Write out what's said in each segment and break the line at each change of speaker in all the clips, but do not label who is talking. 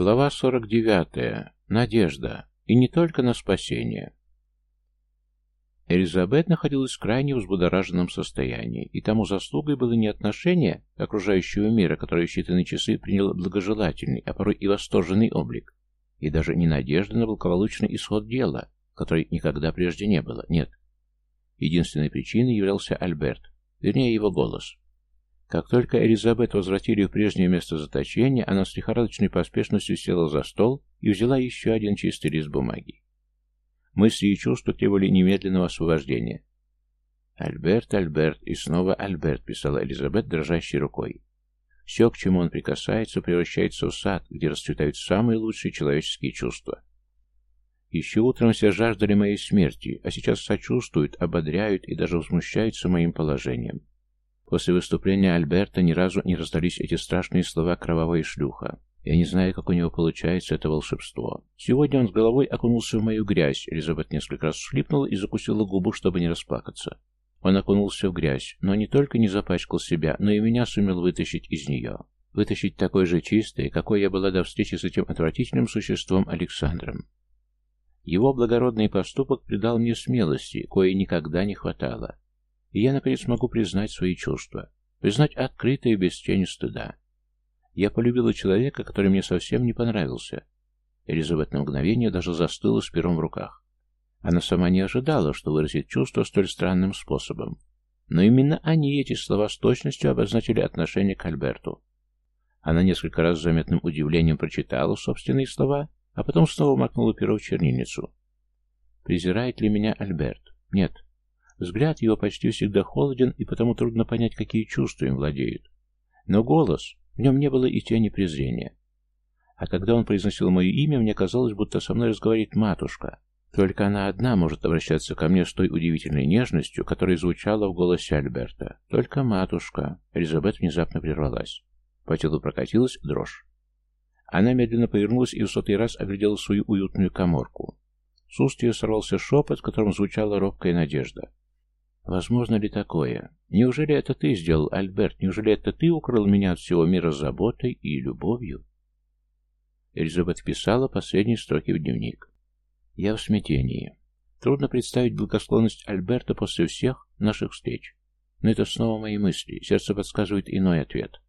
Глава 49. Надежда. И не только на спасение. Элизабет находилась в крайне взбудораженном состоянии, и тому заслугой было не отношение окружающего мира, которое в считанные часы приняло благожелательный, а порой и восторженный облик, и даже не надежда на благополучный исход дела, которой никогда прежде не было, нет. Единственной причиной являлся Альберт, вернее его голос. Как только Элизабет возвратили в прежнее место заточения, она с лихорадочной поспешностью села за стол и взяла еще один чистый лист бумаги. Мысли и чувства требовали немедленного освобождения. «Альберт, Альберт и снова Альберт», — писала Элизабет дрожащей рукой. «Все, к чему он прикасается, превращается в сад, где расцветают самые лучшие человеческие чувства. Еще утром все жаждали моей смерти, а сейчас сочувствуют, ободряют и даже возмущаются моим положением. После выступления Альберта ни разу не раздались эти страшные слова «кровавая шлюха». Я не знаю, как у него получается это волшебство. Сегодня он с головой окунулся в мою грязь. Элизабет несколько раз всхлипнула и закусила губу, чтобы не расплакаться. Он окунулся в грязь, но не только не запачкал себя, но и меня сумел вытащить из нее. Вытащить такой же чистой, какой я была до встречи с этим отвратительным существом Александром. Его благородный поступок придал мне смелости, кое никогда не хватало. И я, наконец, могу признать свои чувства. Признать открыто и без тени стыда. Я полюбила человека, который мне совсем не понравился. Элизабет на мгновение даже застыла с пером в руках. Она сама не ожидала, что выразит чувство столь странным способом. Но именно они, эти слова, с точностью обозначили отношение к Альберту. Она несколько раз с заметным удивлением прочитала собственные слова, а потом снова макнула перо в чернильницу. Презирает ли меня Альберт? Нет. Взгляд его почти всегда холоден, и потому трудно понять, какие чувства им владеют. Но голос, в нем не было и тени презрения. А когда он произносил мое имя, мне казалось, будто со мной разговаривает матушка. Только она одна может обращаться ко мне с той удивительной нежностью, которая звучала в голосе Альберта. Только матушка. Элизабет внезапно прервалась. По телу прокатилась дрожь. Она медленно повернулась и в сотый раз оглядела свою уютную коморку. С уст ее сорвался шепот, в котором звучала робкая надежда. Возможно ли такое? Неужели это ты сделал, Альберт? Неужели это ты укрыл меня от всего мира заботой и любовью? Элизабет писала последние строки в дневник. Я в смятении. Трудно представить благосклонность Альберта после всех наших встреч. Но это снова мои мысли. Сердце подсказывает иной ответ.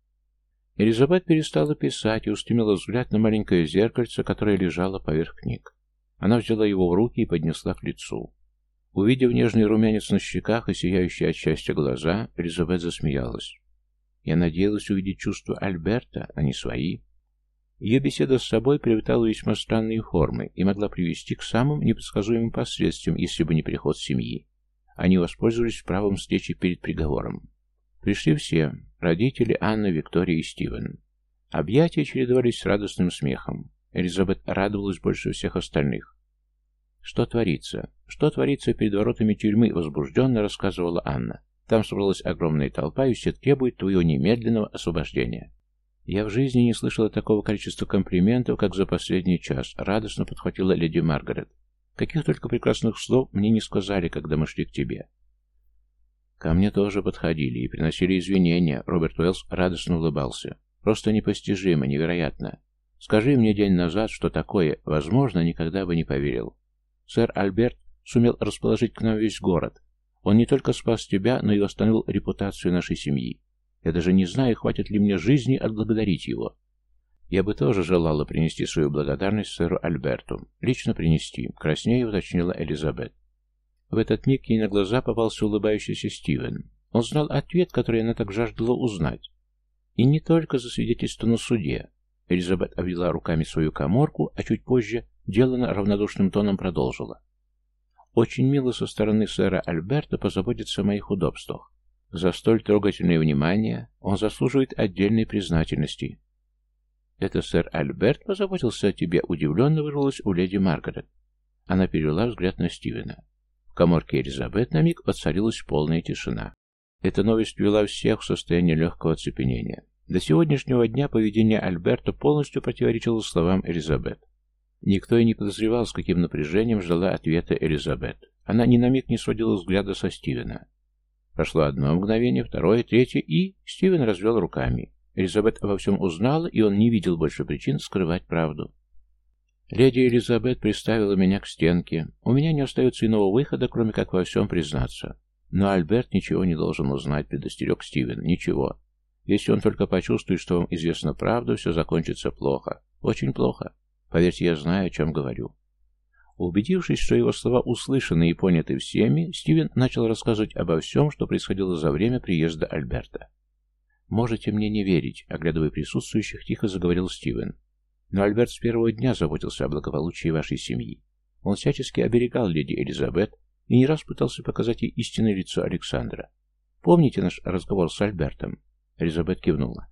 Элизабет перестала писать и устремила взгляд на маленькое зеркальце, которое лежало поверх книг. Она взяла его в руки и поднесла к лицу. Увидев нежный румянец на щеках и сияющие от счастья глаза, Элизабет засмеялась. Я надеялась увидеть чувства Альберта, а не свои. Ее беседа с собой приобретала весьма странные формы и могла привести к самым непредсказуемым последствиям, если бы не приход семьи. Они воспользовались правом встречи перед приговором. Пришли все – родители Анна, Виктория и Стивен. Объятия чередовались с радостным смехом. Элизабет радовалась больше всех остальных. «Что творится? Что творится перед воротами тюрьмы?» — возбужденно рассказывала Анна. «Там собралась огромная толпа, и все требуют твоего немедленного освобождения». «Я в жизни не слышала такого количества комплиментов, как за последний час», — радостно подхватила леди Маргарет. «Каких только прекрасных слов мне не сказали, когда мы шли к тебе». Ко мне тоже подходили и приносили извинения. Роберт Уэллс радостно улыбался. Просто непостижимо, невероятно. Скажи мне день назад, что такое, возможно, никогда бы не поверил. Сэр Альберт сумел расположить к нам весь город. Он не только спас тебя, но и восстановил репутацию нашей семьи. Я даже не знаю, хватит ли мне жизни отблагодарить его. Я бы тоже желала принести свою благодарность сэру Альберту. Лично принести, краснее уточнила Элизабет. В этот миг ей на глаза попался улыбающийся Стивен. Он знал ответ, который она так жаждала узнать. И не только за свидетельство на суде. Элизабет обвела руками свою коморку, а чуть позже Делана равнодушным тоном продолжила. «Очень мило со стороны сэра Альберта позаботиться о моих удобствах. За столь трогательное внимание он заслуживает отдельной признательности». «Это сэр Альберт позаботился о тебе?» Удивленно вырвалась у леди Маргарет. Она перевела взгляд на Стивена. В коморке Элизабет на миг воцарилась полная тишина. Эта новость ввела всех в состояние легкого оцепенения. До сегодняшнего дня поведение Альберта полностью противоречило словам Элизабет. Никто и не подозревал, с каким напряжением ждала ответа Элизабет. Она ни на миг не сводила взгляда со Стивена. Прошло одно мгновение, второе, третье, и Стивен развел руками. Элизабет обо всем узнала, и он не видел больше причин скрывать правду. Леди Элизабет приставила меня к стенке. У меня не остается иного выхода, кроме как во всем признаться. Но Альберт ничего не должен узнать, предостерег Стивен. Ничего. Если он только почувствует, что вам известна правда, все закончится плохо. Очень плохо. Поверьте, я знаю, о чем говорю. Убедившись, что его слова услышаны и поняты всеми, Стивен начал рассказывать обо всем, что происходило за время приезда Альберта. «Можете мне не верить», — оглядывая присутствующих, тихо заговорил Стивен. «Но Альберт с первого дня заботился о благополучии вашей семьи. Он всячески оберегал леди Элизабет и не раз пытался показать ей истинное лицо Александра. Помните наш разговор с Альбертом?» Элизабет кивнула.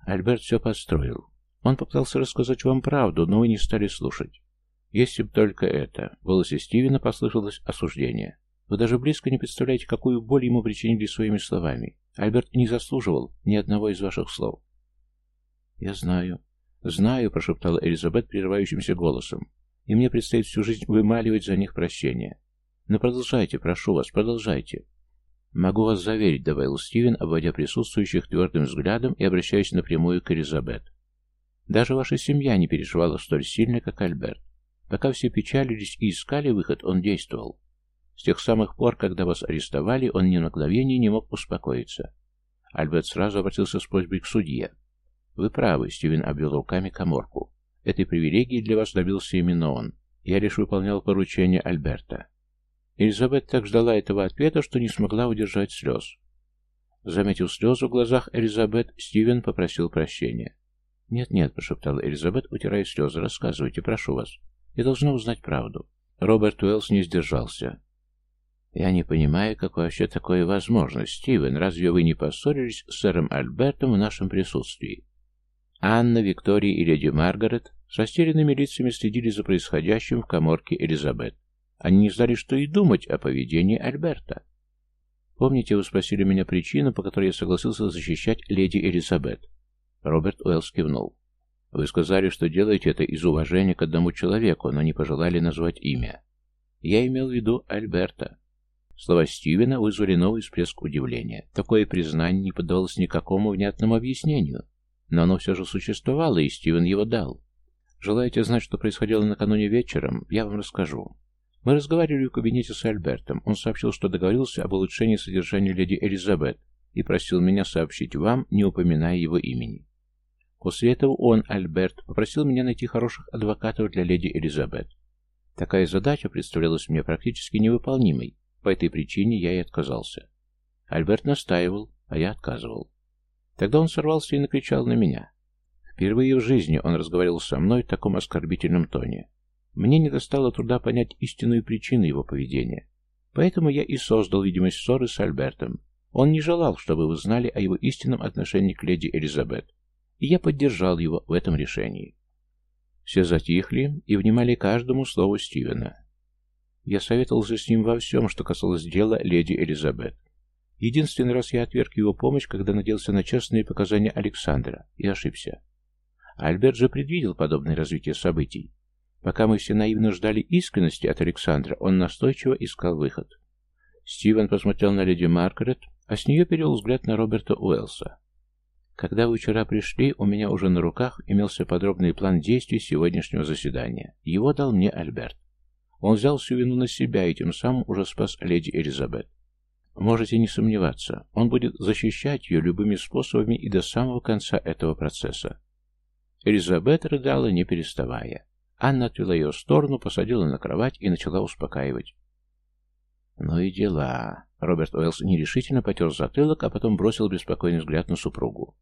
«Альберт все подстроил. Он попытался рассказать вам правду, но вы не стали слушать. Если б только это. В голосе Стивена послышалось осуждение. Вы даже близко не представляете, какую боль ему причинили своими словами. Альберт не заслуживал ни одного из ваших слов. Я знаю. Знаю, прошептала Элизабет прерывающимся голосом. И мне предстоит всю жизнь вымаливать за них прощение. Но продолжайте, прошу вас, продолжайте. Могу вас заверить, добавил Стивен, обводя присутствующих твердым взглядом и обращаясь напрямую к Элизабет. Даже ваша семья не переживала столь сильно, как Альберт. Пока все печалились и искали выход, он действовал. С тех самых пор, когда вас арестовали, он ни на мгновение не мог успокоиться. Альберт сразу обратился с просьбой к судье. «Вы правы», — Стивен обвел руками коморку. «Этой привилегии для вас добился именно он. Я лишь выполнял поручение Альберта». Элизабет так ждала этого ответа, что не смогла удержать слез. Заметив слезы в глазах Элизабет, Стивен попросил прощения. «Нет-нет», — прошептала Элизабет, утирая слезы, — «рассказывайте, прошу вас». Я должна узнать правду. Роберт Уэллс не сдержался. «Я не понимаю, как вообще такое возможно. Стивен, разве вы не поссорились с сэром Альбертом в нашем присутствии?» Анна, Виктория и леди Маргарет с растерянными лицами следили за происходящим в коморке Элизабет. Они не знали, что и думать о поведении Альберта. «Помните, вы спросили меня причину, по которой я согласился защищать леди Элизабет?» Роберт Уэллс кивнул. Вы сказали, что делаете это из уважения к одному человеку, но не пожелали назвать имя. Я имел в виду Альберта. Слова Стивена вызвали новый всплеск удивления. Такое признание не поддавалось никакому внятному объяснению. Но оно все же существовало, и Стивен его дал. Желаете знать, что происходило накануне вечером? Я вам расскажу. Мы разговаривали в кабинете с Альбертом. Он сообщил, что договорился об улучшении содержания леди Элизабет и просил меня сообщить вам, не упоминая его имени. После этого он, Альберт, попросил меня найти хороших адвокатов для леди Элизабет. Такая задача представлялась мне практически невыполнимой, по этой причине я и отказался. Альберт настаивал, а я отказывал. Тогда он сорвался и накричал на меня. Впервые в жизни он разговаривал со мной в таком оскорбительном тоне. Мне не достало труда понять истинную причину его поведения. Поэтому я и создал видимость ссоры с Альбертом. Он не желал, чтобы вы знали о его истинном отношении к леди Элизабет и я поддержал его в этом решении. Все затихли и внимали каждому слову Стивена. Я советовался с ним во всем, что касалось дела леди Элизабет. Единственный раз я отверг его помощь, когда надеялся на честные показания Александра, и ошибся. Альберт же предвидел подобное развитие событий. Пока мы все наивно ждали искренности от Александра, он настойчиво искал выход. Стивен посмотрел на леди Маргарет, а с нее перевел взгляд на Роберта Уэллса. Когда вы вчера пришли, у меня уже на руках имелся подробный план действий сегодняшнего заседания. Его дал мне Альберт. Он взял всю вину на себя и тем самым уже спас леди Элизабет. Можете не сомневаться, он будет защищать ее любыми способами и до самого конца этого процесса. Элизабет рыдала, не переставая. Анна отвела ее в сторону, посадила на кровать и начала успокаивать. «Ну и дела». Роберт Уэллс нерешительно потер затылок, а потом бросил беспокойный взгляд на супругу.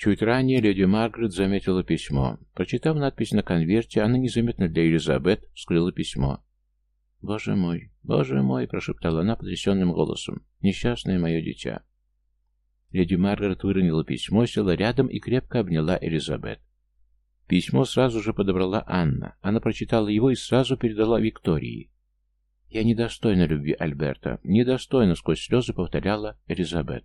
Чуть ранее леди Маргарет заметила письмо. Прочитав надпись на конверте, она незаметно для Элизабет вскрыла письмо. «Боже мой, боже мой!» – прошептала она потрясенным голосом. «Несчастное мое дитя!» Леди Маргарет выронила письмо, села рядом и крепко обняла Элизабет. Письмо сразу же подобрала Анна. Она прочитала его и сразу передала Виктории. «Я недостойна любви Альберта, недостойна», — сквозь слезы повторяла Элизабет.